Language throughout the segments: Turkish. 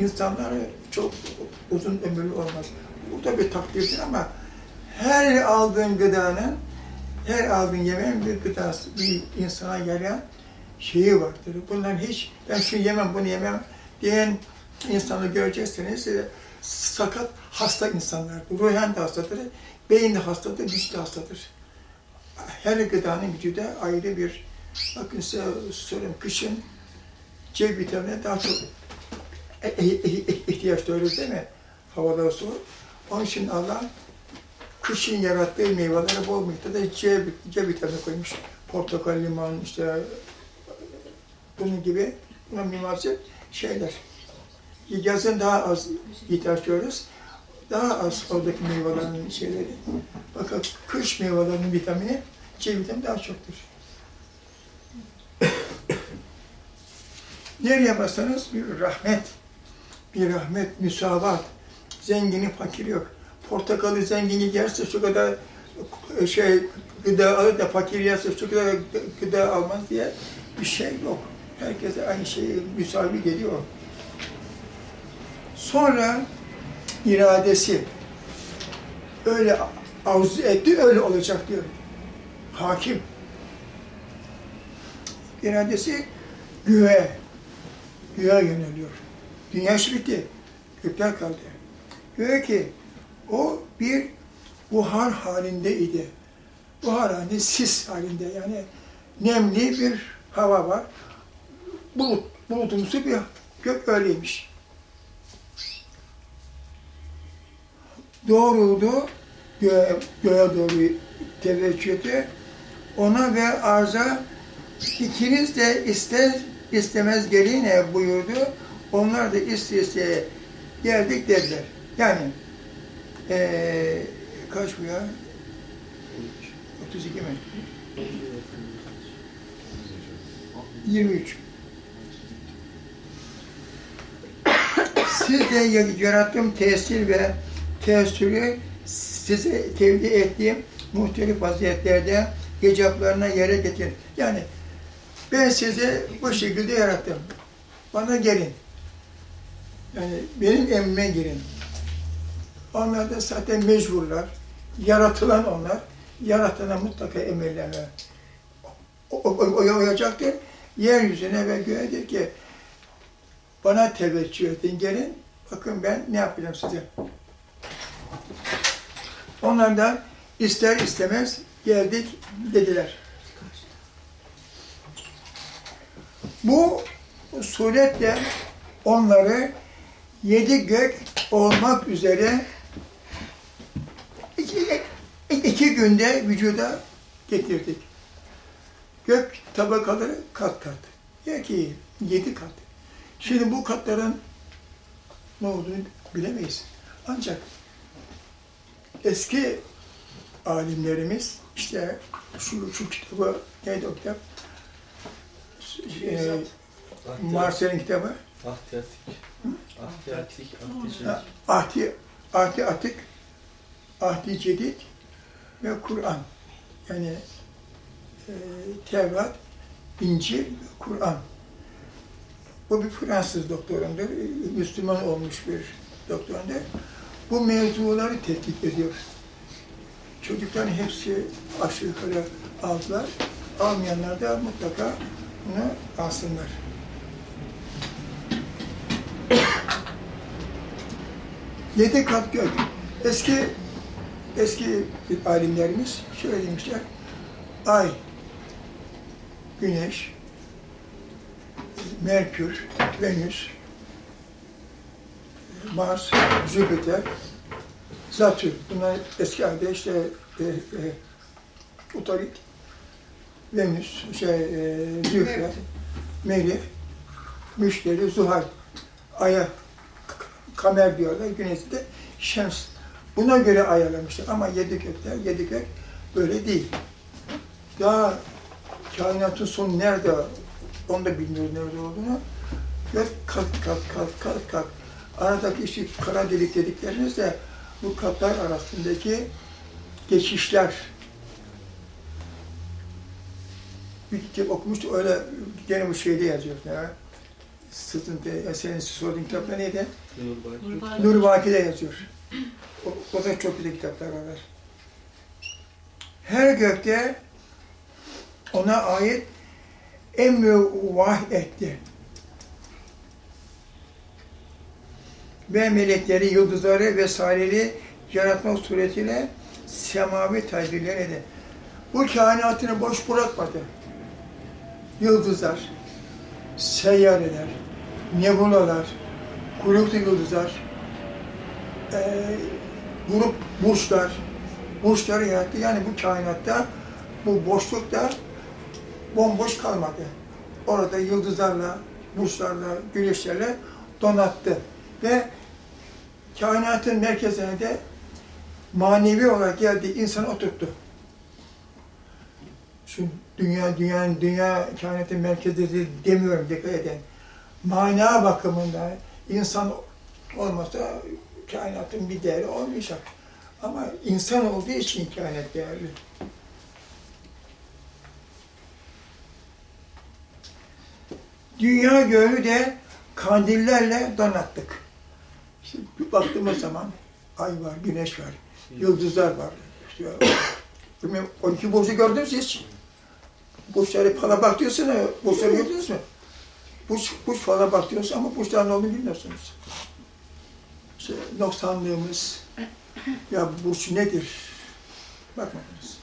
İnsanları çok uzun ömürlü olmaz. Bu da bir takdirdir ama her aldığın gıdanın, her aldığın yemeğin bir gıdası, bir insana gelen şeyi vardır. Bunların hiç, ben şunu yemem, bunu yemem diyen insanı göreceksiniz. e, Sakat, hasta insanlardır. Ruhen de hastadır, beyin de hastadır, güç de hastadır. Her gıdanın vücuda ayrı bir, bakın size söyleyeyim, kışın C vitamini daha çok ihtiyaç duyuyoruz değil mi? Havada soğuk. Onun için Allah kışın yarattığı meyvelere bol miktarda C, C vitamini koymuş. Portakal, limon, işte bunun gibi buna münasip şeyler. Yazın daha az ihtiyaç duyuyoruz. Daha az oradaki meyvelerin şeyleri. Bakın kış meyvelerinin vitamini, C vitamini daha çoktur. Nereye baksanız bir rahmet, bir rahmet, müsavat. Zengini, fakir yok. Portakalı zengini yerse şu kadar şey gıda alır da fakir yerse şu kadar gıda almaz diye bir şey yok. Herkese aynı şeyi müsavi geliyor. Sonra iradesi öyle arzu etti, öyle olacak diyor. Hakim. İradesi göğe, göğe yöneliyor. Dünya bitti. Gökler kaldı. Diyor ki o bir buhar halinde idi. Buhar halinde, sis halinde yani nemli bir hava var. Bulut, bulutumsu bir gök öyleymiş. Doğruldu, göğe, göğe doğru teveccüh etti. Ona ve arza ikiniz de ister istemez gelin buyurdu. Onlar da iste isteye geldik dediler. Yani eee kaç bu ya? 32 mi? 23. Siz de yarattığım tesir ve teessürü size tevdi ettiğim muhtelif vaziyetlerde icaplarına yere getirin. Yani ben sizi bu şekilde yarattım. Bana gelin. Yani benim emrime girin. Onlar da zaten mecburlar. Yaratılan onlar. Yaratana mutlaka emirlerine uyacaktır. Yeryüzüne ve göğe der ki bana teveccüh edin gelin. Bakın ben ne yapacağım size. Onlar da ister istemez geldik dediler. Bu suretle onları yedi gök olmak üzere iki, iki günde vücuda getirdik. Gök tabakaları kat kat. Ya ki yedi kat. Şimdi bu katların ne olduğunu bilemeyiz. Ancak eski alimlerimiz işte şu, şu kitabı neydi o kitap? Ee, Marsel'in kitabı. Ahdiyatik. Ahdiyatik. Ha, Ahdi, Ahdi Atık, Ahdi Cedid ve Kur'an. Yani e, Tevrat, İncil, Kur'an. Bu bir Fransız doktorundur, Müslüman olmuş bir doktorundur. Bu mevzuları tetkik ediyor. Çocukların hepsi aşağı yukarı aldılar. Almayanlar da mutlaka bunu alsınlar. Yedi kat gök. Eski eski alimlerimiz şöyle demişler. Ay, Güneş, Merkür, Venüs, Mars, Jüpiter, Satürn. Bunlar eski ayda işte e, e, Utorit, Venüs, şey, e, Zühre, Merih, Müşteri, Zuhal, Ay'a kamer diyorlar, güneşi de şems. Buna göre ayarlamışlar ama yedi gökler, yedi gök böyle değil. Daha kainatın sonu nerede, onu da bilmiyoruz nerede olduğunu. Gök kat kat kat kat kat. Aradaki işte kara delik dedikleriniz de bu katlar arasındaki geçişler. Bir kitap okumuştuk, öyle gene bu şeyde yazıyor ya. Sırtında senin sorduğun kitapta neydi? Nur Vaki'de yazıyor. O, o da çok güzel kitaplar var. Her gökte ona ait emri vah etti. Ve melekleri, yıldızları vesaireleri yaratmak suretiyle semavi tedbirler edin. Bu kainatını boş bırakmadı. Yıldızlar, seyyareler, nebulalar, kuyruklu yıldızlar, e, grup burçlar, burçları yarattı. Yani bu kainatta, bu boşlukta bomboş kalmadı. Orada yıldızlarla, burçlarla, güneşlerle donattı. Ve kainatın merkezine de manevi olarak geldi, insan oturttu. Şu dünya, dünyanın, dünya kainatın merkezi demiyorum dikkat edin. Mana bakımında insan olmasa kainatın bir değeri olmayacak. Ama insan olduğu için kainat değerli. Dünya göğü de kandillerle donattık. Bir baktığımız zaman ay var, güneş var, yıldızlar var. İşte, bilmiyorum, 12 burcu gördünüz hiç? Burçları falan bak diyorsun ya, burçları gördünüz mü? Burç, burç falan bak diyorsun ama burçların ne olduğunu bilmiyorsunuz. İşte noksanlığımız, ya burç nedir? Bakmadınız.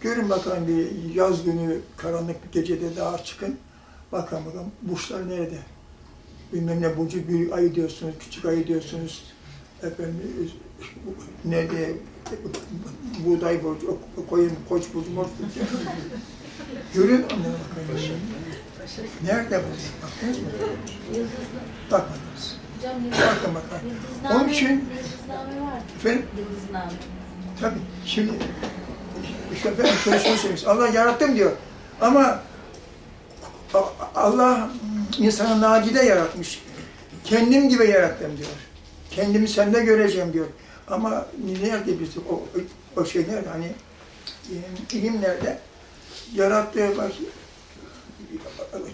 Görün bakalım bir yaz günü, karanlık bir gecede dağa çıkın. Bakın bakalım burçlar nerede? Bilmem ne burcu, büyük ayı diyorsunuz, küçük ayı diyorsunuz. Efendim, nerede? Buğday burcu, koyun, koç burcu, moç burcu. Onlara bakın. Nerede bu? Baktınız mı? Bakmadınız. Bakın yıldızname, Onun için-. Efendim? Yıldızname. Tabii şimdi işte ben şöyle söyleyeyim. Allah yarattım diyor. Ama Allah insanı nadide yaratmış. Kendim gibi yarattım diyor. Kendimi sende göreceğim diyor. Ama nerede biz o, o şey nerede hani e, ilim nerede? Yarattığı bak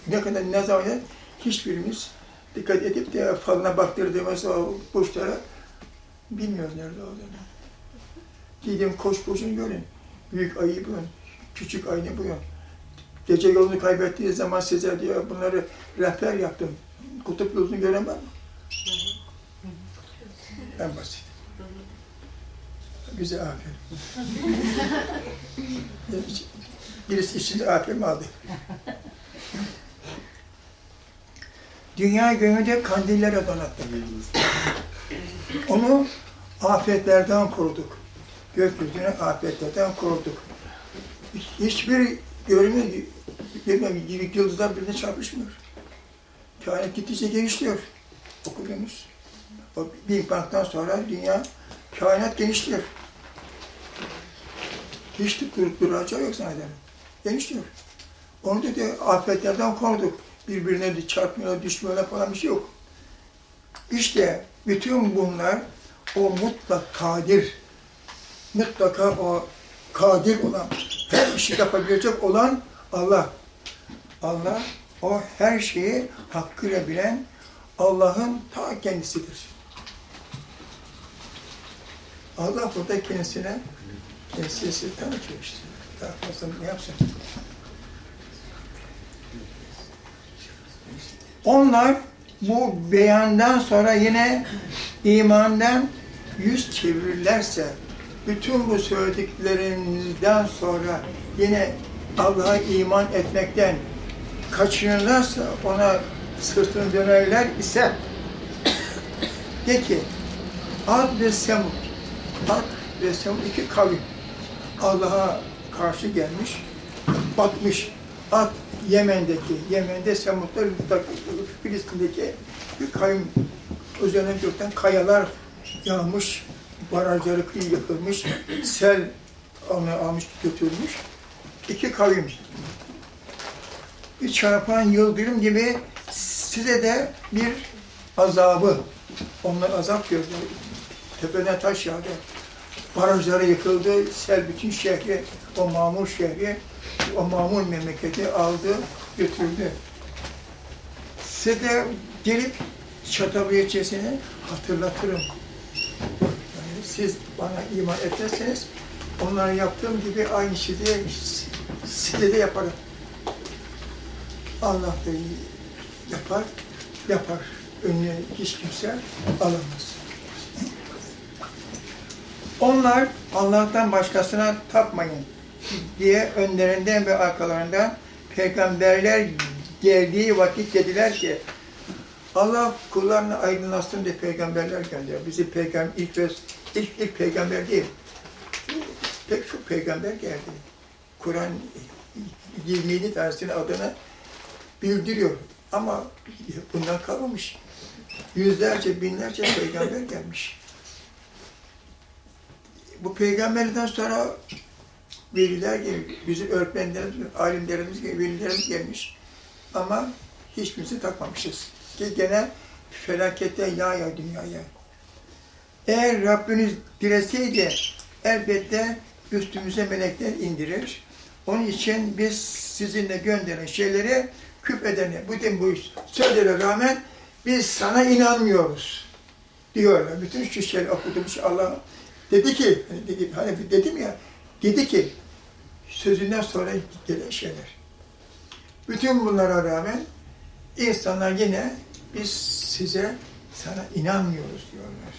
ne kadar ne zaman hiçbirimiz dikkat edip de falına baktırdığımız o burçlara bilmiyoruz nerede olduğunu. Gidin koç burcunu görün. Büyük ayı buyurun. Küçük ayını buyurun. Gece yolunu kaybettiği zaman size diyor bunları rehber yaptım. Kutup yolunu gören var? En basit. Bize aferin. Birisi içinde aferin aldı. Dünya göğünde kandillere donattık. Onu afetlerden koruduk. Gökyüzüne afetlerden koruduk. Hiçbir görünüm, bilmem, yıldızlar birbirine çarpışmıyor. Kainat gittikçe genişliyor. Okudunuz. O Big Bang'dan sonra dünya, kainat genişliyor. Hiç dur, duracağı yok zannederim. Genişliyor. Onu da de afetlerden koruduk. Birbirine de çarpmıyorlar, düşmüyorlar falan bir şey yok. İşte bütün bunlar o mutlak kadir, mutlaka o kadir olan, her işi yapabilecek olan Allah. Allah o her şeyi hakkıyla bilen Allah'ın ta kendisidir. Allah burada kendisine kendisi tanıtıyor işte. Fazla ne yapsın? Onlar bu beyandan sonra yine imandan yüz çevirirlerse, bütün bu söylediklerinizden sonra yine Allah'a iman etmekten kaçınırlarsa, ona sırtını dönerler ise de ki Ad ve Semud Ad ve Semud iki kavim Allah'a karşı gelmiş, batmış. Ad Yemen'deki, Yemen'de Semudlar Filistin'deki bir kavim üzerine gökten kayalar yağmış, barajları kıyı yıkılmış, sel almış götürmüş. İki kavim. Bir çarpan yıldırım gibi size de bir azabı, onlar azap gördü. Tepeden taş yağdı. Barajları yıkıldı, sel bütün şehri, o mamur şehri, o mamur memleketi aldı, götürdü. Size de gelip çatabiyetçesini hatırlatırım. Yani siz bana iman etmezseniz onlara yaptığım gibi aynı şeyi de size de yaparım. Allah da yapar, yapar. Önüne hiç kimse alamaz. Onlar Allah'tan başkasına tapmayın diye önlerinden ve arkalarından peygamberler geldiği vakit dediler ki Allah kullarını aydınlatsın diye peygamberler gönderiyor. Bizi peygamber ilk, ve- ilk, ilk peygamber değil. Pek çok peygamber geldi. Kur'an 27 tanesinin adını bildiriyor. Ama bundan kalmamış. Yüzlerce, binlerce peygamber gelmiş. Bu peygamberden sonra veliler gibi, bizim öğretmenlerimiz, alimlerimiz velilerimiz gelmiş. Ama hiçbirisi takmamışız. Ki gene felakette ya ya dünyaya. Eğer Rabbiniz dileseydi elbette üstümüze melekler indirir. Onun için biz sizinle gönderen şeyleri küp edene, bütün bu sözlere rağmen biz sana inanmıyoruz diyorlar. Bütün şu şeyleri okudum. şu Allah dedi ki, dedi, hani dedim ya, dedi ki sözünden sonra gelen şeyler. Bütün bunlara rağmen insanlar yine biz size sana inanmıyoruz diyorlar.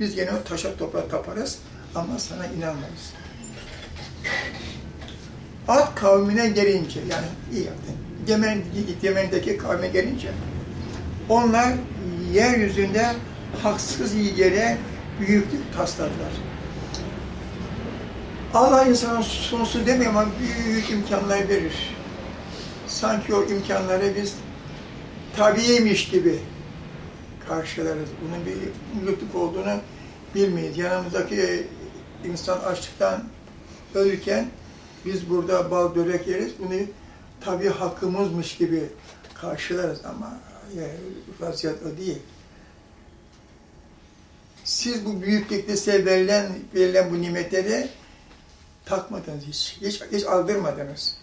Biz gene o taşa toprağa taparız ama sana inanmayız. Ad kavmine gelince, yani iyi yaptın. Yemen, Yemen'deki kavme gelince, onlar yeryüzünde haksız yere büyüklük tasladılar. Allah insana sonsuz demiyor ama büyük imkanlar verir. Sanki o imkanları biz tabiymiş gibi karşılarız. Bunun bir lütuf olduğunu bilmeyiz. Yanımızdaki insan açlıktan ölürken biz burada bal börek yeriz. Bunu tabi hakkımızmış gibi karşılarız ama yani, vaziyet o değil. Siz bu büyüklükte size verilen, verilen bu nimetleri takmadınız hiç. Hiç, hiç aldırmadınız.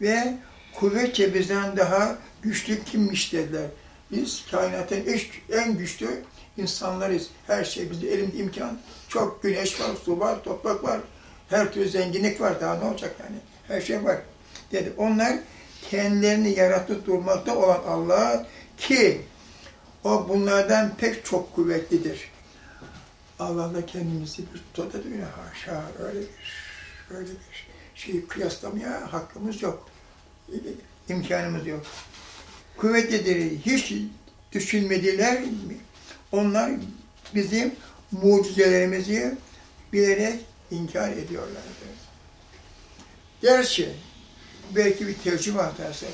Ve kuvvetçe bizden daha güçlü kimmiş dediler. Biz kainatın en güçlü insanlarız. Her şey bizde elimde imkan. Çok güneş var, su var, toprak var. Her türlü zenginlik var. Daha ne olacak yani? Her şey var. Dedi. Onlar kendilerini yaratıp durmakta olan Allah ki o bunlardan pek çok kuvvetlidir. Allah'la kendimizi bir tutada düğüne haşa öyle bir öyle bir şeyi kıyaslamaya hakkımız yok. İmkanımız yok. Kuvvetlidir. Hiç düşünmediler mi? Onlar bizim mucizelerimizi bilerek inkar ediyorlardı. Gerçi belki bir tercüme hatası.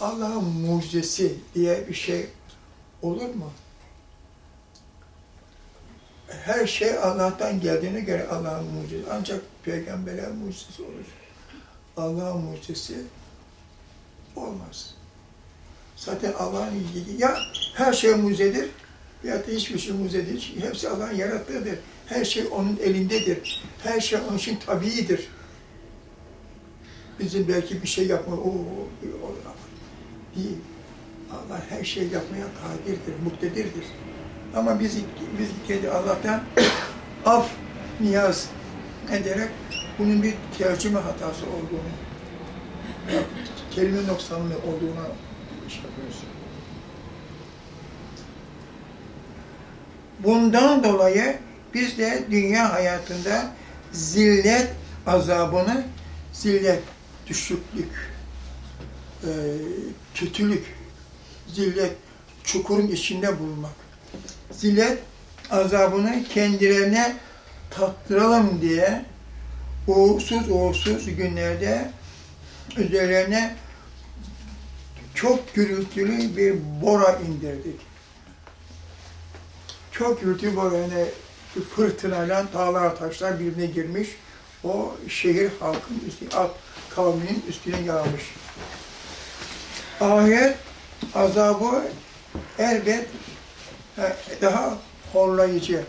Allah'ın mucizesi diye bir şey olur mu? Her şey Allah'tan geldiğine göre Allah'ın mucizesi. Ancak peygamberler mucizesi olur. Allah'ın mucizesi olmaz. Zaten Allah'ın ya her şey mucizedir ya da hiçbir şey mucize değil. Hepsi Allah'ın yarattığıdır. Her şey onun elindedir. Her şey onun için tabiidir. Bizim belki bir şey yapma, o olur ama değil. Allah her şey yapmaya kadirdir, muktedirdir. Ama biz, biz kendi Allah'tan af, niyaz ederek bunun bir tercüme hatası olduğunu, kelime noksanlı olduğuna iş yapıyoruz. Bundan dolayı biz de dünya hayatında zillet azabını, zillet, düşüklük, e, kötülük, zillet, çukurun içinde bulunmak. Zillet azabını kendilerine tattıralım diye uğursuz uğursuz günlerde üzerlerine çok gürültülü bir bora indirdik. Çok gürültülü bora yani fırtınayla dağlar taşlar birbirine girmiş. O şehir halkın üstüne, alt kavminin üstüne yağmış. Ahiret azabı elbet daha horlayıcı.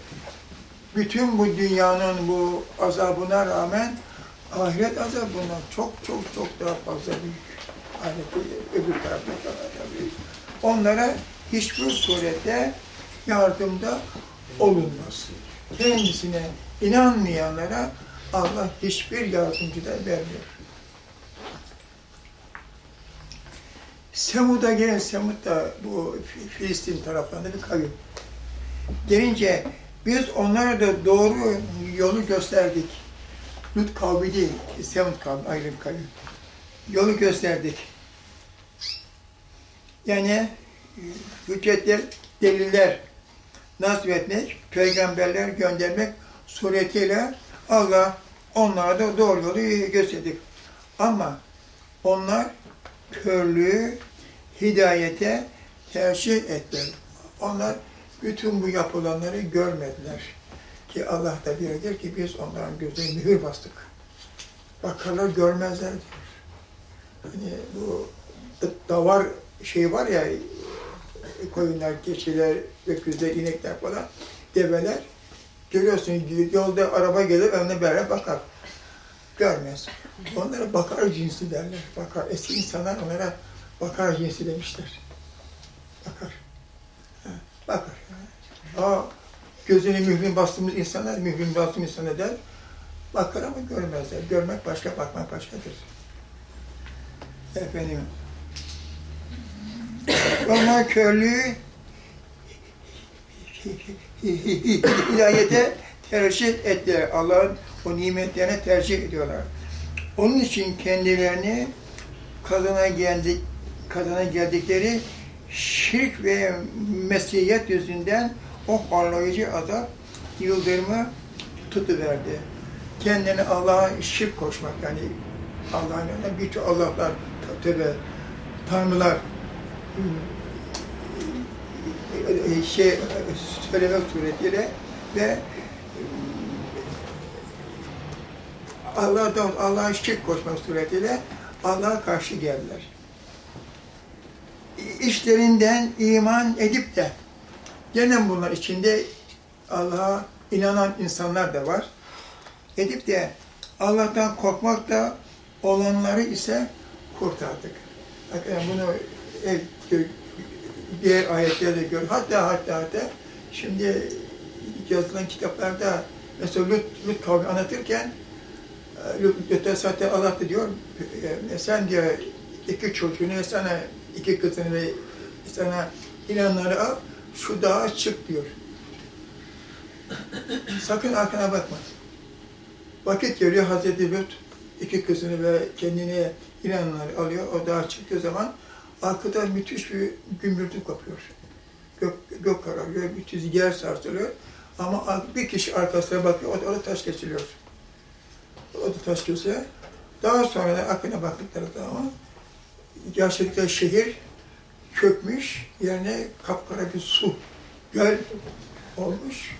Bütün bu dünyanın bu azabına rağmen ahiret azabından çok çok çok daha fazla büyük ahirette öbür tarafta tabii. Onlara hiçbir surette yardımda olunmaz. Kendisine inanmayanlara Allah hiçbir yardımcı da vermiyor. Semud'a gelen Semud da bu Filistin taraflarında bir kavim. Gelince biz onlara da doğru yolu gösterdik. Lut kavmi değil, Semud kavmi, ayrı bir kavim. Yolu gösterdik. Yani hüccetler, deliller nasretmek, peygamberler göndermek suretiyle Allah onlara da doğru yolu gösterdik. Ama onlar körlüğü hidayete tercih ettiler. Onlar bütün bu yapılanları görmediler. Ki Allah da diyor ki biz onların gözlerine mühür bastık. Bakarlar görmezler diyor. Hani bu davar şey var ya koyunlar, keçiler, öküzler, inekler falan, develer. Görüyorsun yolda araba gelir önüne böyle bakar. Görmez. Onlara bakar cinsi derler. Bakar. Eski insanlar onlara bakar cinsi demişler. Bakar. Ha, bakar. Aa, gözüne mührin bastığımız insanlar, mührin bastığımız insanlar der. Bakar ama görmezler. Görmek başka, bakmak başkadır. Efendim. Onlar körlüğü hidayete tercih ettiler. Allah'ın o nimetlerine tercih ediyorlar. Onun için kendilerini kadına geldik, kadına geldikleri şirk ve mesiyet yüzünden o horlayıcı azap yıldırımı tutuverdi. Kendini Allah'a şirk koşmak yani Allah'ın yanında birçok Allah'lar, tövbe, tanrılar şey söylemek suretiyle ve Allah'tan Allah'a şirk koşmak suretiyle Allah'a karşı geldiler. İşlerinden iman edip de gene bunlar içinde Allah'a inanan insanlar da var. Edip de Allah'tan korkmak da olanları ise kurtardık. Yani bunu diğer ayetlerde gör. Hatta hatta hatta şimdi yazılan kitaplarda mesela Lut, Lut kavmi anlatırken Allah da diyor e, sen diyor iki çocuğunu sana iki kızını sana inanları al şu dağa çık diyor. Sakın arkana bakma. Vakit geliyor Hazreti Lut iki kızını ve kendini inananları alıyor. O dağa çıktığı zaman arkada müthiş bir gümbürtü kopuyor. Gök, gök kararıyor, müthiş yer sarsılıyor. Ama bir kişi arkasına bakıyor, o da, o taş kesiliyor. O da kesiliyor. Daha sonra akına baktıkları zaman gerçekten şehir çökmüş, yerine kapkara bir su, göl olmuş.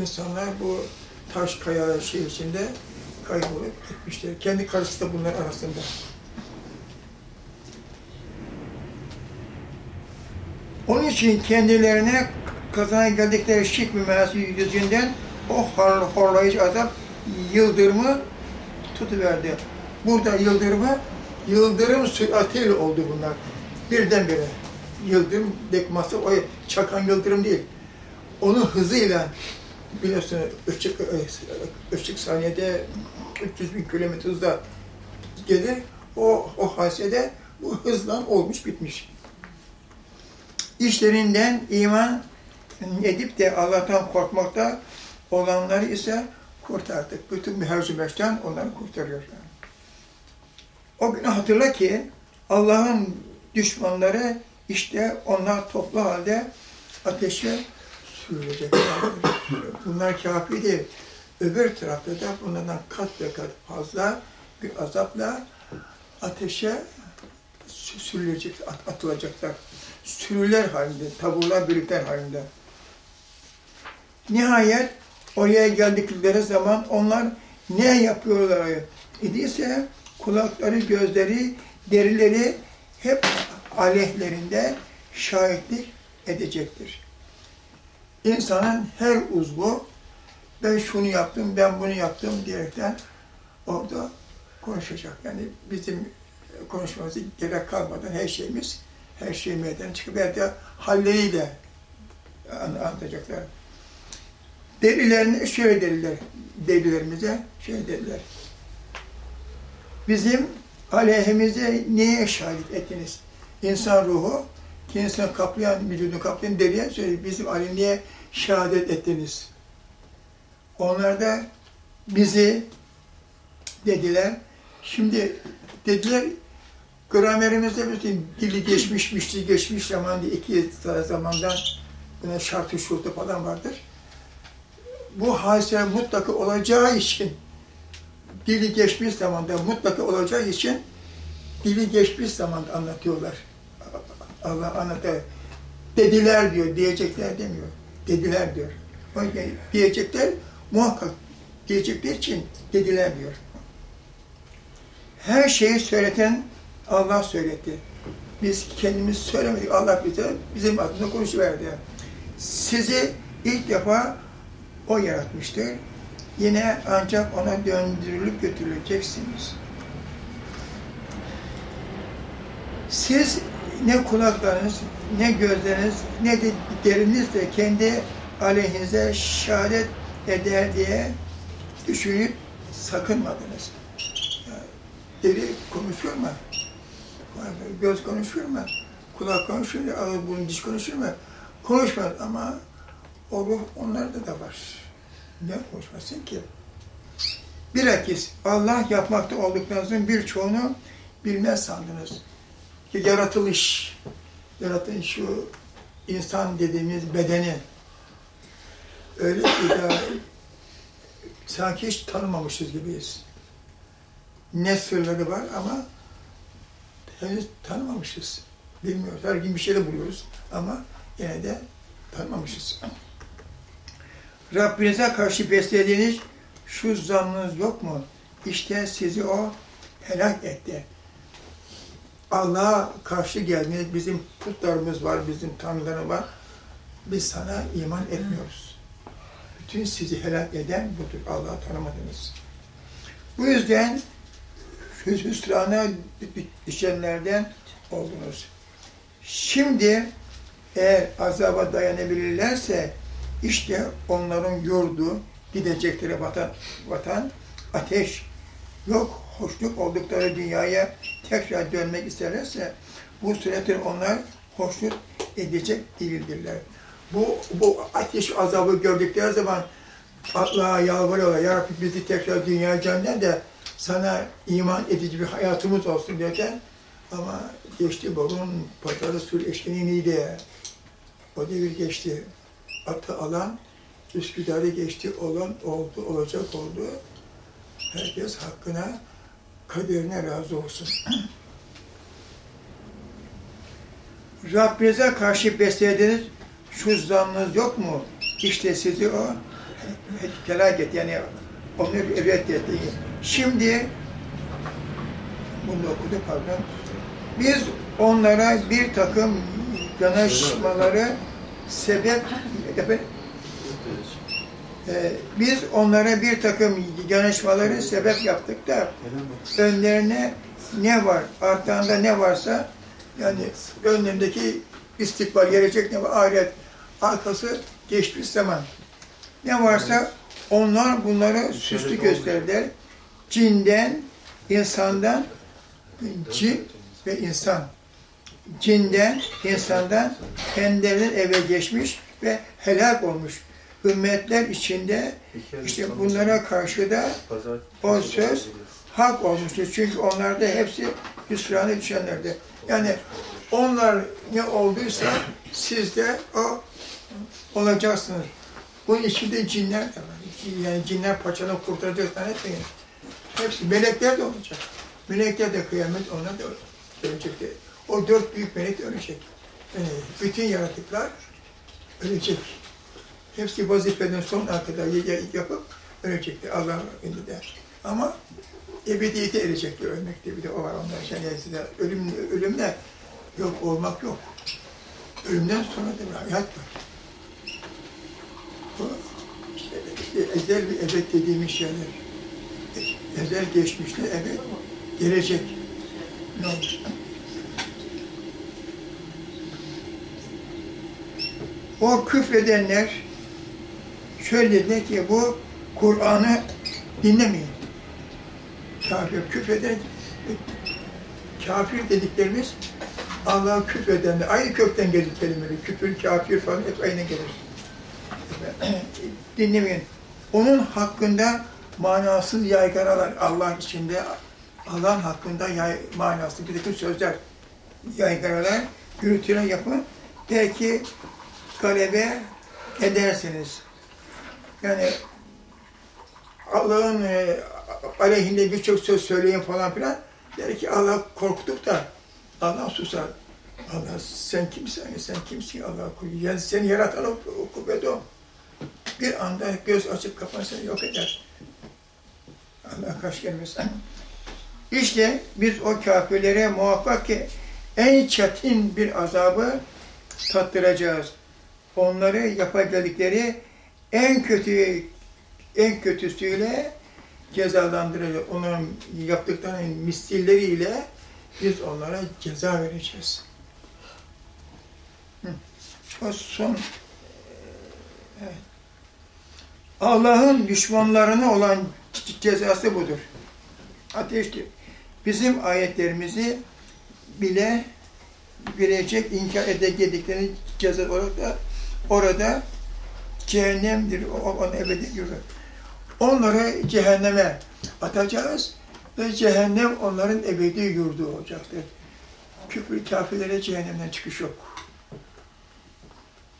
İnsanlar bu taş kaya şey içinde kaybolup gitmişler. Kendi karısı da bunlar arasında. Onun için kendilerine kazana geldikleri şirk mümesi yüzünden o horlayıcı azap yıldırımı tutuverdi. Burada yıldırımı, yıldırım süratiyle oldu bunlar. Birdenbire. Yıldırım dekması, o çakan yıldırım değil. Onun hızıyla biliyorsun ışık, ışık saniyede 300 bin kilometre hızla gelir. O, o hasede bu hızla olmuş bitmiş işlerinden iman edip de Allah'tan korkmakta olanları ise kurtardık. Bütün bir hercümeşten onları kurtarıyor. O günü hatırla ki Allah'ın düşmanları işte onlar toplu halde ateşe sürülecekler. Bunlar kafi değil. Öbür tarafta da bunlardan kat ve kat fazla bir azapla ateşe sürülecek, atılacaklar sürüler halinde, taburlar, birlikler halinde. Nihayet oraya geldikleri zaman onlar ne yapıyorlar idiyse kulakları, gözleri, derileri hep aleyhlerinde şahitlik edecektir. İnsanın her uzvu ben şunu yaptım, ben bunu yaptım diyerekten orada konuşacak. Yani bizim konuşmamızı gerek kalmadan her şeyimiz, her şey meydana çıkıp belki halleriyle an- anlatacaklar. Delilerine şöyle dediler, delilerimize şöyle dediler. Bizim aleyhimize niye şahit ettiniz? İnsan ruhu, insan kaplayan, vücudu kaplayan deliye söylüyor. Bizim aleyhine şehadet ettiniz. Onlar da bizi dediler. Şimdi dediler gramerimizde bütün dili geçmiş, geçmiş zaman diye iki zamandan buna şartı şurtu falan vardır. Bu hadise mutlaka olacağı için dili geçmiş zamanda mutlaka olacağı için dili geçmiş zamanda anlatıyorlar. Allah anlatıyor. Dediler diyor, diyecekler demiyor. Dediler diyor. Diyecekler muhakkak diyecekler için dediler diyor. Her şeyi söyleten Allah söyletti. Biz kendimiz söylemedik. Allah bize bizim adımıza konuşuverdi. Sizi ilk defa O yaratmıştır. Yine ancak ona döndürülüp götürüleceksiniz. Siz ne kulaklarınız, ne gözleriniz, ne de deriniz de kendi aleyhinize şehadet eder diye düşünüp sakınmadınız. Yani deri konuşuyor mu? Göz konuşuyor mu? Kulak konuşuyor mu? Ağız, burun, diş konuşuyor mu? Konuşmaz ama o ruh onlarda da var. Ne konuşmasın ki? Bilakis Allah yapmakta olduklarınızın birçoğunu bilmez sandınız. Ki yaratılış, yaratılış şu insan dediğimiz bedeni öyle ki sanki hiç tanımamışız gibiyiz. Ne var ama henüz tanımamışız. Bilmiyoruz. Her gün bir şey de buluyoruz ama yine de tanımamışız. Rabbinize karşı beslediğiniz şu zannınız yok mu? İşte sizi o helak etti. Allah'a karşı gelmeyiz. Bizim putlarımız var, bizim tanrılarımız var. Biz sana iman etmiyoruz. Bütün sizi helak eden budur. Allah'ı tanımadınız. Bu yüzden hüsrana düşenlerden oldunuz. Şimdi eğer azaba dayanabilirlerse işte onların yurdu, gidecekleri vatan, vatan ateş. Yok hoşnut oldukları dünyaya tekrar dönmek isterlerse bu suretle onlar hoşnut edecek değildirler. Bu, bu ateş azabı gördükleri zaman Allah'a yalvarıyorlar. Ya Rabbi bizi tekrar dünyaya gönder de sana iman edici bir hayatımız olsun derken ama geçti borun pazarı sür eşkinliğiydi. O devir geçti. Atı alan Üsküdar'ı geçti. Olan oldu, olacak oldu. Herkes hakkına, kaderine razı olsun. Rabbinize karşı beslediğiniz şu zannınız yok mu? İşte sizi o felaket yani onu reddetti. Şimdi bunu okudu pardon. Biz onlara bir takım yanaşmaları sebep efendim, e, biz onlara bir takım yanaşmaları sebep yaptık da önlerine ne var, artlarında ne varsa yani önlerindeki istikbal, gelecek ne var, ahiret, arkası geçmiş zaman. Ne varsa onlar bunları süslü gösterdiler. Cinden, insandan, cin ve insan. Cinden, insandan kendilerinin eve geçmiş ve helak olmuş. Ümmetler içinde işte bunlara karşı da o söz hak olmuştur. Çünkü onlar da hepsi hüsrana düşenlerdi. Yani onlar ne olduysa siz de o olacaksınız. Bunun içinde cinler de var. Yani cinler parçalanıp kurtaracak zannetmeyin. Hepsi, melekler de olacak. Melekler de kıyamet onlar da ölecek. O dört büyük melek de ölecek. Yani bütün yaratıklar ölecek. Hepsi vazifeden sonuna kadar yapıp ölecektir Allah'ın önünde. Ama ebediyete erecektir ölmekte bir de o var onların şeniyesinde. Ölüm, ölümle yok olmak yok. Ölümden sonra da bir hayat var. Bu işte, işte ezel ve ebed dediğimiz şeyler. Ezel geçmişte ebed gelecek. Ne olur? O küfredenler şöyle dediler ki bu Kur'an'ı dinlemeyin. Kafir küfreden kafir dediklerimiz Allah'a küfredenler. Aynı kökten gelir kelimeleri. Küfür, kafir falan hep aynı gelir. Dinlemeyin. Onun hakkında manasız yaygaralar Allah içinde Allah'ın hakkında yay, manasız bir takım sözler yaygaralar gürültüler yapın. Belki galebe edersiniz. Yani Allah'ın e, aleyhinde birçok söz söyleyin falan filan. Der ki Allah korkutup da Allah susar. Allah sen kimsin? Sen kimsin Allah? Yani seni yaratan o, o kuvvet o. Bir anda göz açıp kapan seni yok eder. Allah kaç gelmesin. İşte biz o kafirlere muhakkak ki en çetin bir azabı tattıracağız. Onları yapabilecekleri en kötü en kötüsüyle cezalandıracağız. Onun yaptıklarının misilleriyle biz onlara ceza vereceğiz. Hı. O son evet. Allah'ın düşmanlarına olan cezası budur. Ateştir. Bizim ayetlerimizi bile bilecek, inkar edecekleri ceza olarak da orada cehennemdir, onun ebedi yurdu. Onları cehenneme atacağız ve cehennem onların ebedi yurdu olacaktır. Küfür kafirlere cehennemden çıkış yok.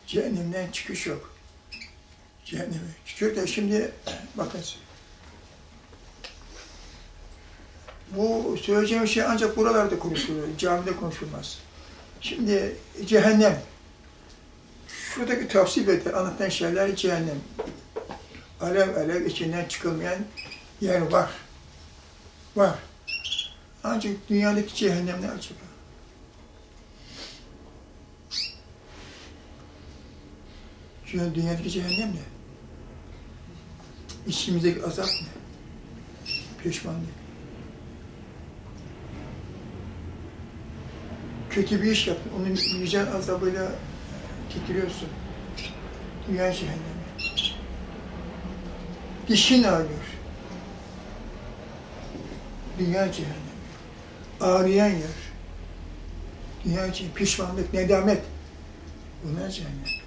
Cehennemden çıkış yok. Cehenneme. Şurada şimdi bakın. Bu söyleyeceğim şey ancak buralarda konuşulur, camide konuşulmaz. Şimdi cehennem. Şuradaki tavsiye eder, anlatan şeyler cehennem. Alev alev içinden çıkılmayan yer var. Var. Ancak dünyadaki cehennem ne acaba? Şu dünyadaki cehennem ne? İçimizdeki azap ne? Pişmanlık. Kötü bir iş yaptın, onun vicdan azabıyla titriyorsun. Dünya cehennemi. Dişin ağrıyor. Dünya cehennemi. Ağrıyan yer. Dünya cehennemi. Pişmanlık, nedamet. Bunlar cehennemdir.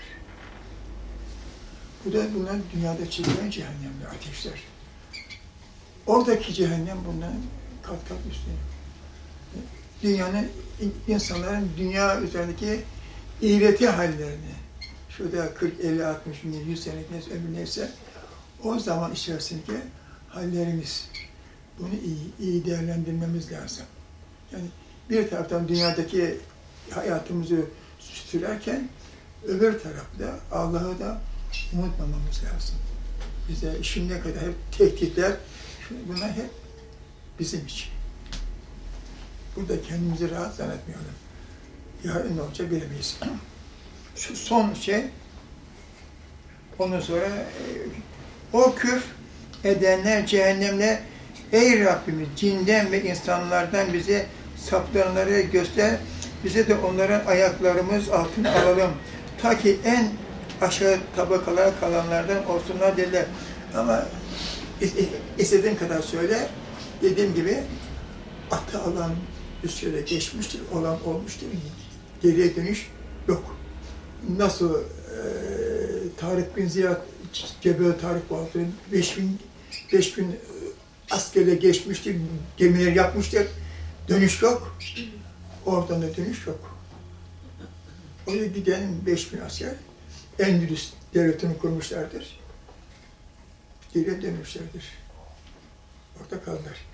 Bu da bunlar dünyada çekilen cehennemler, ateşler. Oradaki cehennem bundan kat kat üstüne. Dünyanın, insanların dünya üzerindeki iğreti hallerini, şurada 40, 50, 60, 100 senelik neyse, ömür neyse, o zaman içerisindeki hallerimiz. Bunu iyi, iyi değerlendirmemiz lazım. Yani bir taraftan dünyadaki hayatımızı sürerken öbür tarafta Allah'ı da unutmamamız lazım. Bize şimdiye kadar hep tehditler, bunlar hep bizim için. Burada kendimizi rahat zannetmeyelim. Yarın ne olacak bilemeyiz. Şu son şey, ondan sonra e, o küf edenler cehennemle Ey Rabbimiz cinden ve insanlardan bize saptıranları göster. Bize de onların ayaklarımız altına alalım. Ta ki en aşağı tabakalara kalanlardan olsunlar dediler. Ama is- istediğin kadar söyle. Dediğim gibi atı alan üstüne geçmiştir, olan olmuştur. Geriye dönüş yok. Nasıl e, Tarık bin Ziyad Cebel Tarık vardı. 5000 5000 askerle geçmiştir, gemiler yapmıştır. Dönüş yok. Oradan da dönüş yok. Oraya giden 5000 asker Endülüs devletini kurmuşlardır. Geriye dönmüşlerdir. Orada kaldılar.